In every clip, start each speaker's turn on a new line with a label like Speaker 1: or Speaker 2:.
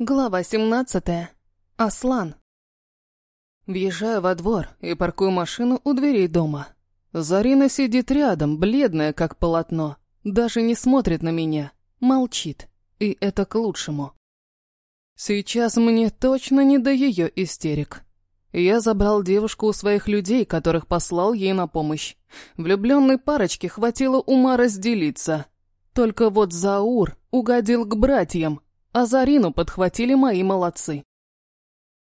Speaker 1: Глава 17. Аслан. Въезжаю во двор и паркую машину у дверей дома. Зарина сидит рядом, бледная, как полотно. Даже не смотрит на меня. Молчит. И это к лучшему. Сейчас мне точно не до ее истерик. Я забрал девушку у своих людей, которых послал ей на помощь. Влюбленной парочке хватило ума разделиться. Только вот Заур угодил к братьям, а Зарину подхватили мои молодцы.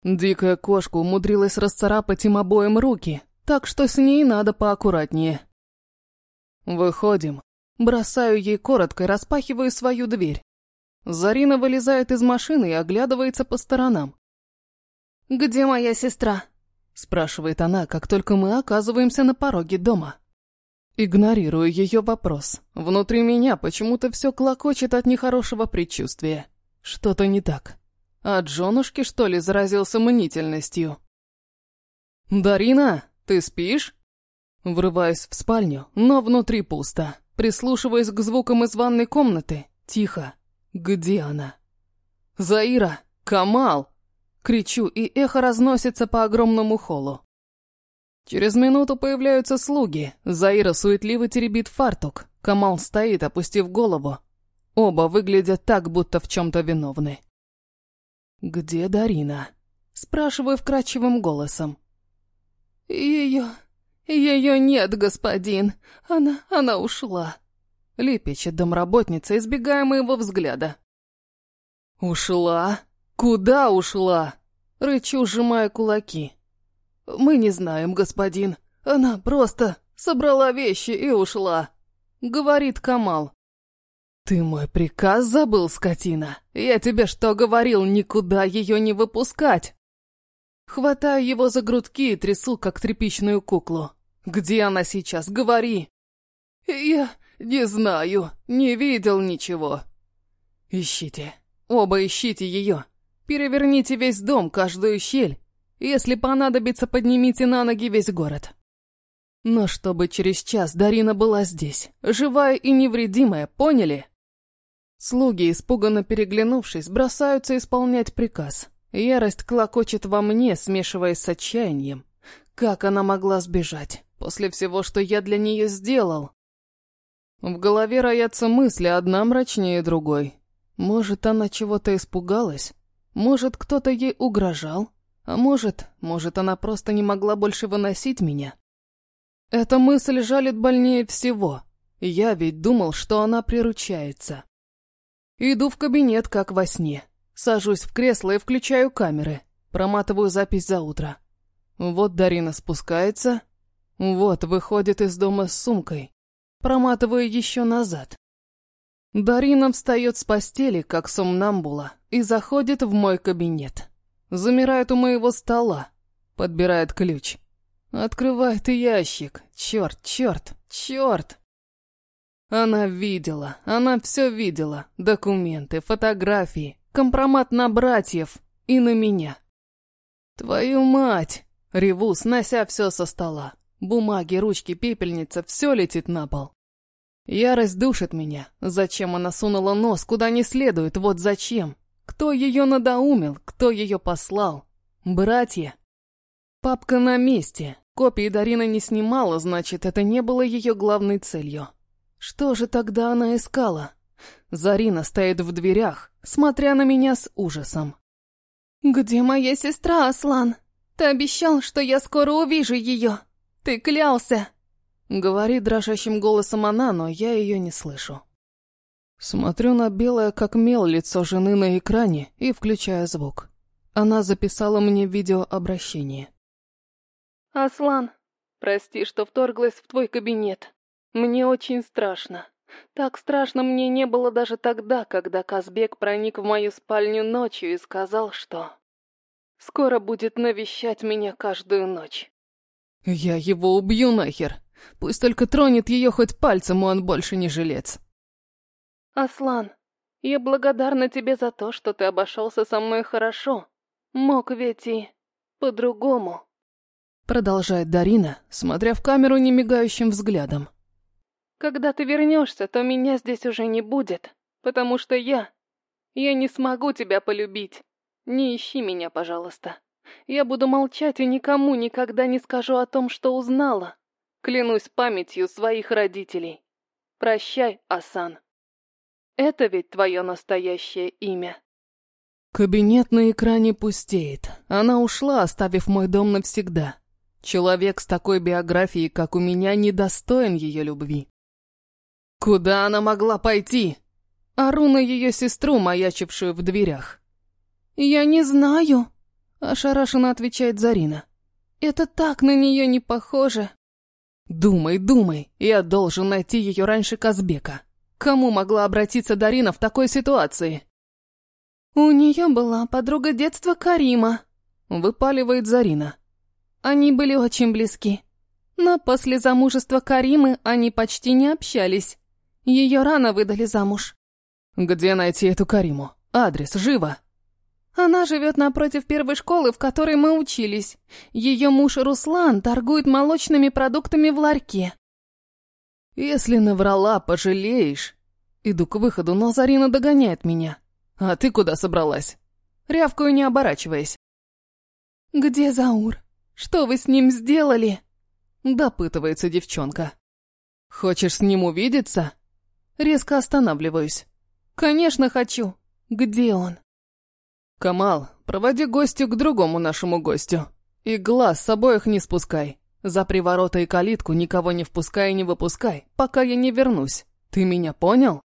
Speaker 1: Дикая кошка умудрилась расцарапать им обоим руки, так что с ней надо поаккуратнее. Выходим. Бросаю ей коротко и распахиваю свою дверь. Зарина вылезает из машины и оглядывается по сторонам.
Speaker 2: «Где моя сестра?»
Speaker 1: — спрашивает она, как только мы оказываемся на пороге дома. Игнорирую ее вопрос. Внутри меня почему-то все клокочет от нехорошего предчувствия. Что-то не так. От женушки, что ли, заразился мнительностью? «Дарина, ты спишь?» Врываюсь в спальню, но внутри пусто. Прислушиваясь к звукам из ванной комнаты. Тихо. Где она? «Заира! Камал!» Кричу, и эхо разносится по огромному холлу. Через минуту появляются слуги. Заира суетливо теребит фартук. Камал стоит, опустив голову. Оба выглядят так, будто в чем-то виновны. «Где Дарина?» Спрашиваю вкрадчивым голосом.
Speaker 2: «Ее... ее нет, господин. Она... она ушла».
Speaker 1: Лепечет домработница, избегая моего взгляда. «Ушла? Куда ушла?» Рычу, сжимая кулаки. «Мы не знаем, господин. Она просто собрала вещи и ушла», — говорит Камал. «Ты мой приказ забыл, скотина? Я тебе что говорил, никуда ее не выпускать?» Хватаю его за грудки и трясу, как тряпичную куклу. «Где она сейчас? Говори!» «Я не знаю, не видел ничего». «Ищите, оба ищите ее. Переверните весь дом, каждую щель. Если понадобится, поднимите на ноги весь город». Но чтобы через час Дарина была здесь, живая и невредимая, поняли? Слуги, испуганно переглянувшись, бросаются исполнять приказ. Ярость клокочет во мне, смешиваясь с отчаянием. Как она могла сбежать, после всего, что я для нее сделал? В голове роятся мысли, одна мрачнее другой. Может, она чего-то испугалась? Может, кто-то ей угрожал? А может, может, она просто не могла больше выносить меня? Эта мысль жалит больнее всего. Я ведь думал, что она приручается. Иду в кабинет, как во сне. Сажусь в кресло и включаю камеры. Проматываю запись за утро. Вот Дарина спускается. Вот выходит из дома с сумкой. Проматываю еще назад. Дарина встает с постели, как сомнамбула, и заходит в мой кабинет. Замирает у моего стола. Подбирает ключ. Открывает ящик. Черт, черт, черт. Она видела, она все видела. Документы, фотографии, компромат на братьев и на меня. Твою мать! Реву, снося все со стола. Бумаги, ручки, пепельница, все летит на пол. Ярость душит меня. Зачем она сунула нос, куда не следует, вот зачем? Кто ее надоумил, кто ее послал? Братья? Папка на месте. Копии Дарина не снимала, значит, это не было ее главной целью. Что же тогда она искала? Зарина стоит в дверях, смотря на меня с ужасом.
Speaker 2: «Где моя сестра, Аслан? Ты обещал, что я скоро увижу ее. Ты клялся!»
Speaker 1: Говорит дрожащим голосом она, но я ее не слышу. Смотрю на белое, как мел, лицо жены на экране и включаю звук. Она записала мне видеообращение.
Speaker 2: «Аслан, прости, что вторглась в твой кабинет. Мне очень страшно. Так страшно мне не было даже тогда, когда Казбек проник в мою спальню ночью и сказал, что... Скоро будет навещать меня каждую ночь.
Speaker 1: Я его убью нахер. Пусть только тронет ее хоть пальцем, он больше не жилец.
Speaker 2: Аслан, я благодарна тебе за то, что ты обошелся со мной хорошо. Мог ведь и по-другому.
Speaker 1: Продолжает Дарина, смотря в камеру немигающим взглядом.
Speaker 2: Когда ты вернешься, то меня здесь уже не будет, потому что я... Я не смогу тебя полюбить. Не ищи меня, пожалуйста. Я буду молчать и никому никогда не скажу о том, что узнала. Клянусь памятью своих родителей. Прощай, Асан. Это ведь твое настоящее имя.
Speaker 1: Кабинет на экране пустеет. Она ушла, оставив мой дом навсегда. Человек с такой биографией, как у меня, недостоин ее любви. Куда она могла пойти? Ору на ее сестру, маячившую в дверях. «Я не знаю», — ошарашенно отвечает Зарина. «Это так на нее не похоже». «Думай, думай, я должен найти ее раньше Казбека. Кому могла обратиться Дарина в такой ситуации?» «У нее была подруга детства Карима», — выпаливает Зарина. Они были очень близки. Но после замужества Каримы они почти не общались. Ее рано выдали замуж. «Где найти эту Кариму? Адрес, живо!» Она живет напротив первой школы, в которой мы учились. Ее муж Руслан торгует молочными продуктами в ларьке. Если наврала, пожалеешь. Иду к выходу, но Зарина догоняет меня. А ты куда собралась? Рявкаю, не оборачиваясь. Где Заур? Что вы с ним сделали? Допытывается девчонка. Хочешь с ним увидеться? Резко останавливаюсь. Конечно, хочу. Где он? «Камал, проводи гостю к другому нашему гостю. И глаз с обоих не спускай. За приворота и калитку никого не впускай и не выпускай, пока я не вернусь. Ты меня понял?»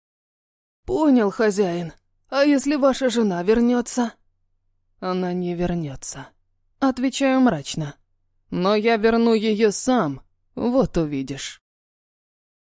Speaker 1: «Понял, хозяин. А если ваша жена вернется?» «Она не вернется». Отвечаю мрачно. «Но я верну ее сам. Вот увидишь».